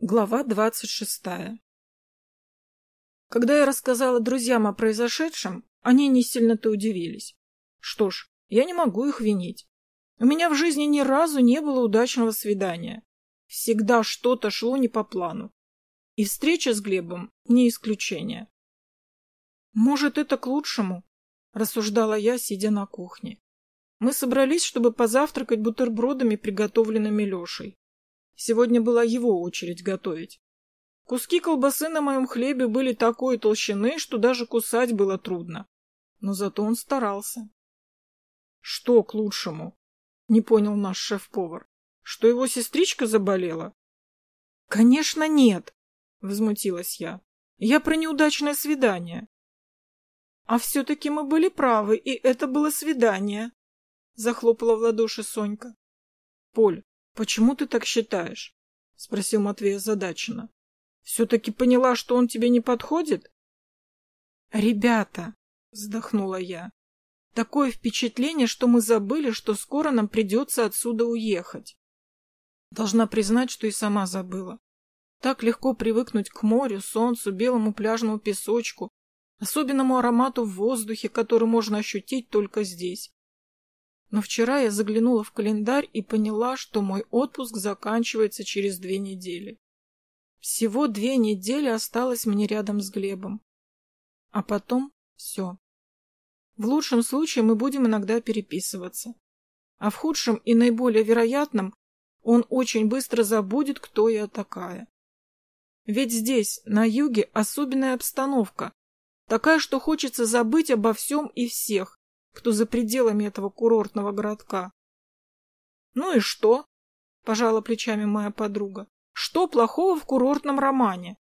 Глава двадцать шестая Когда я рассказала друзьям о произошедшем, они не сильно-то удивились. Что ж, я не могу их винить. У меня в жизни ни разу не было удачного свидания. Всегда что-то шло не по плану. И встреча с Глебом не исключение. «Может, это к лучшему?» – рассуждала я, сидя на кухне. Мы собрались, чтобы позавтракать бутербродами, приготовленными Лешей. Сегодня была его очередь готовить. Куски колбасы на моем хлебе были такой толщины, что даже кусать было трудно. Но зато он старался. Что к лучшему? Не понял наш шеф-повар. Что его сестричка заболела? Конечно, нет, возмутилась я. Я про неудачное свидание. А все-таки мы были правы, и это было свидание, захлопала в ладоши Сонька. Поль, «Почему ты так считаешь?» — спросил Матвей озадаченно. «Все-таки поняла, что он тебе не подходит?» «Ребята!» — вздохнула я. «Такое впечатление, что мы забыли, что скоро нам придется отсюда уехать. Должна признать, что и сама забыла. Так легко привыкнуть к морю, солнцу, белому пляжному песочку, особенному аромату в воздухе, который можно ощутить только здесь. Но вчера я заглянула в календарь и поняла, что мой отпуск заканчивается через две недели. Всего две недели осталось мне рядом с Глебом. А потом все. В лучшем случае мы будем иногда переписываться. А в худшем и наиболее вероятном он очень быстро забудет, кто я такая. Ведь здесь, на юге, особенная обстановка. Такая, что хочется забыть обо всем и всех, кто за пределами этого курортного городка. Ну и что? Пожала плечами моя подруга. Что плохого в курортном романе?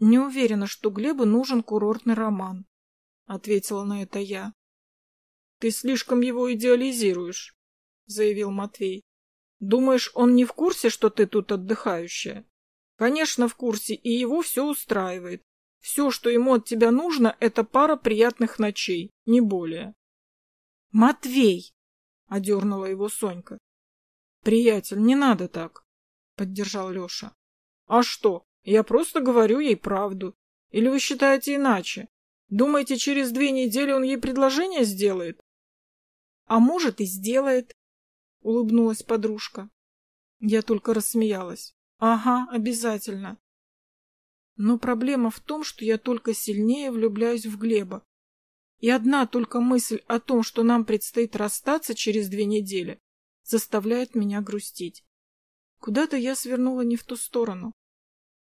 Не уверена, что Глебу нужен курортный роман, ответила на это я. Ты слишком его идеализируешь, заявил Матвей. Думаешь, он не в курсе, что ты тут отдыхающая? Конечно, в курсе, и его все устраивает. Все, что ему от тебя нужно, это пара приятных ночей, не более. Матвей! — одернула его Сонька. — Приятель, не надо так, — поддержал Леша. — А что? Я просто говорю ей правду. Или вы считаете иначе? Думаете, через две недели он ей предложение сделает? — А может, и сделает, — улыбнулась подружка. Я только рассмеялась. — Ага, обязательно. Но проблема в том, что я только сильнее влюбляюсь в Глеба. И одна только мысль о том, что нам предстоит расстаться через две недели, заставляет меня грустить. Куда-то я свернула не в ту сторону.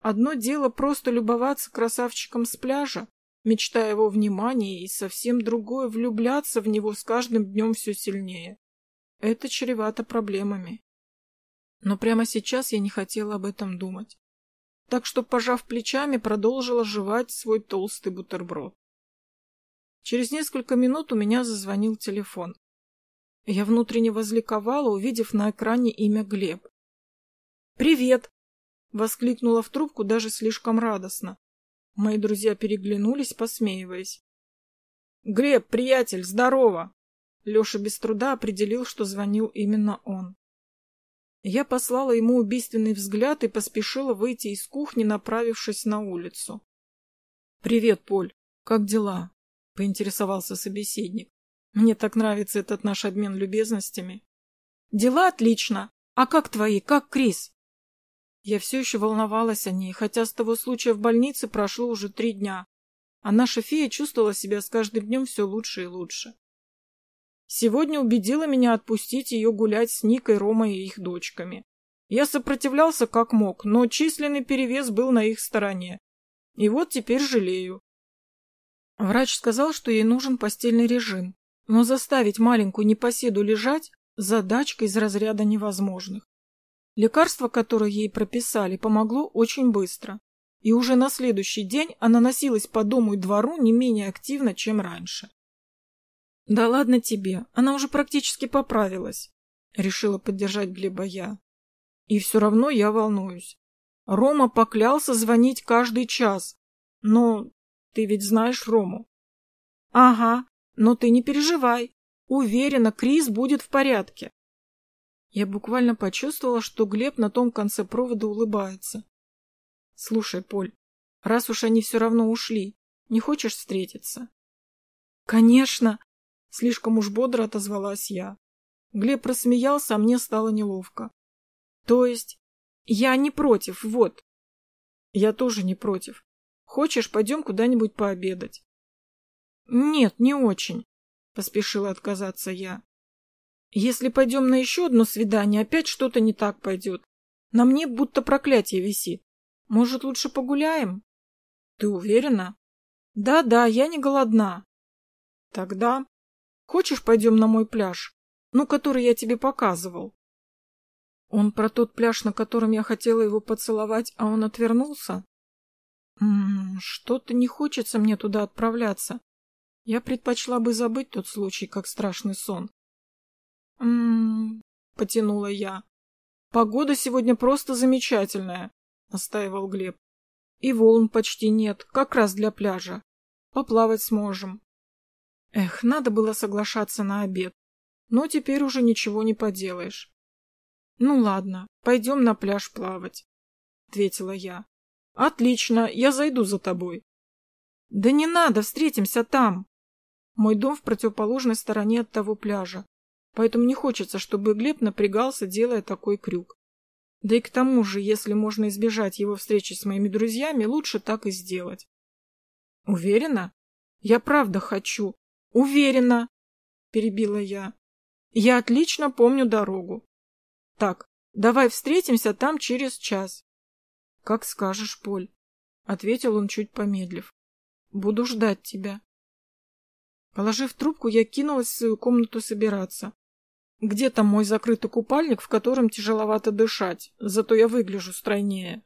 Одно дело просто любоваться красавчиком с пляжа, мечтая его внимания, и совсем другое — влюбляться в него с каждым днем все сильнее. Это чревато проблемами. Но прямо сейчас я не хотела об этом думать. Так что, пожав плечами, продолжила жевать свой толстый бутерброд. Через несколько минут у меня зазвонил телефон. Я внутренне возликовала, увидев на экране имя Глеб. «Привет!» — воскликнула в трубку даже слишком радостно. Мои друзья переглянулись, посмеиваясь. «Глеб, приятель, здорово!» Леша без труда определил, что звонил именно он. Я послала ему убийственный взгляд и поспешила выйти из кухни, направившись на улицу. «Привет, Поль. Как дела?» — поинтересовался собеседник. «Мне так нравится этот наш обмен любезностями». «Дела отлично. А как твои? Как Крис?» Я все еще волновалась о ней, хотя с того случая в больнице прошло уже три дня, а наша фея чувствовала себя с каждым днем все лучше и лучше. Сегодня убедила меня отпустить ее гулять с Никой, Ромой и их дочками. Я сопротивлялся как мог, но численный перевес был на их стороне. И вот теперь жалею. Врач сказал, что ей нужен постельный режим, но заставить маленькую непоседу лежать – задачка из разряда невозможных. Лекарство, которое ей прописали, помогло очень быстро, и уже на следующий день она носилась по дому и двору не менее активно, чем раньше. «Да ладно тебе, она уже практически поправилась», — решила поддержать Глеба я. «И все равно я волнуюсь. Рома поклялся звонить каждый час, но ты ведь знаешь Рому. Ага, но ты не переживай. Уверена, Крис будет в порядке. Я буквально почувствовала, что Глеб на том конце провода улыбается. Слушай, Поль, раз уж они все равно ушли, не хочешь встретиться? Конечно! Слишком уж бодро отозвалась я. Глеб рассмеялся, а мне стало неловко. То есть, я не против, вот. Я тоже не против. Хочешь, пойдем куда-нибудь пообедать? Нет, не очень, поспешила отказаться я. Если пойдем на еще одно свидание, опять что-то не так пойдет. На мне будто проклятие висит. Может, лучше погуляем? Ты уверена? Да-да, я не голодна. Тогда... Хочешь, пойдем на мой пляж? Ну, который я тебе показывал. Он про тот пляж, на котором я хотела его поцеловать, а он отвернулся? Что-то не хочется мне туда отправляться. Я предпочла бы забыть тот случай, как страшный сон. М-м, потянула я. Погода сегодня просто замечательная, настаивал Глеб. И волн почти нет, как раз для пляжа. Поплавать сможем. Эх, надо было соглашаться на обед. Но теперь уже ничего не поделаешь. Ну ладно, пойдем на пляж плавать, ответила я. Отлично, я зайду за тобой. Да не надо, встретимся там. Мой дом в противоположной стороне от того пляжа, поэтому не хочется, чтобы Глеб напрягался, делая такой крюк. Да и к тому же, если можно избежать его встречи с моими друзьями, лучше так и сделать. Уверена? Я правда хочу. Уверена, перебила я. Я отлично помню дорогу. Так, давай встретимся там через час. Как скажешь, Поль, ответил он чуть помедлив. Буду ждать тебя. Положив трубку, я кинулась в свою комнату собираться. Где там мой закрытый купальник, в котором тяжеловато дышать, зато я выгляжу стройнее.